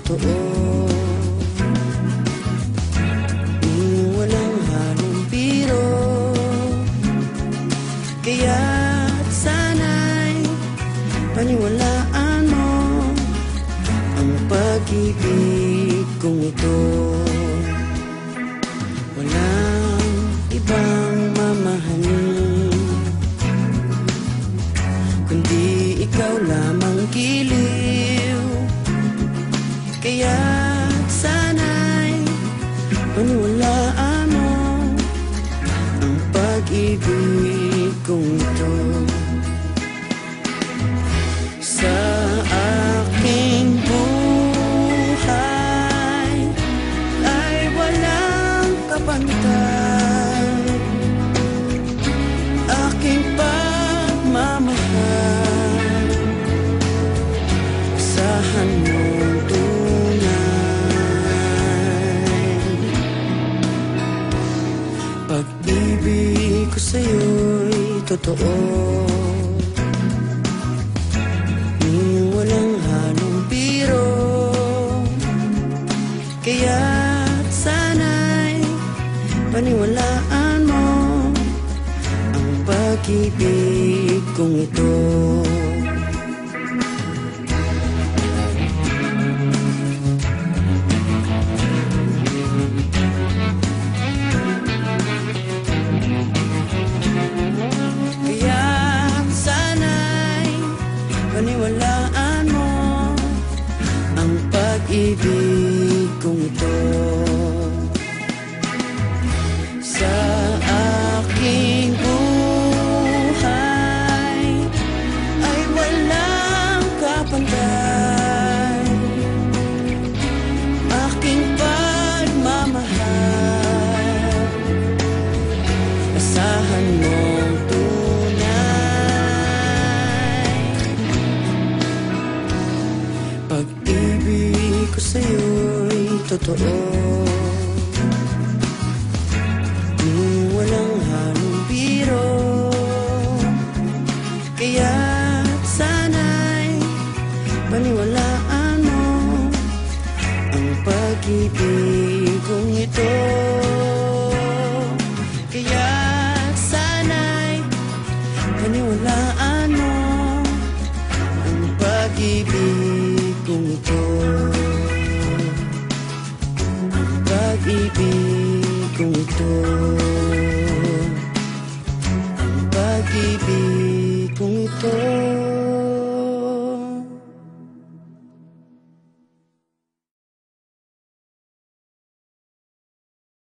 totoo. Di walang halong biro. Kaya't sana'y paniwalaan mo Ang pag-ibig kong ito. Walang Kaya't sana'y paniwalaan mo Ang pag-ibig kong ito. Sa aking buhay Ay walang kapantay ko sa'yo'y totoo. Di walang halong biro. Kaya't sana'y paniwalaan mo Ang pag-ibig kong ito pag-ibig kong ito totoo. Di walang halong biro Kaya't sana'y paniwalaan mo Ang pag-ibig kong ito. Kaya't sana'y paniwalaan mo Ang pag-ibig pag-ibig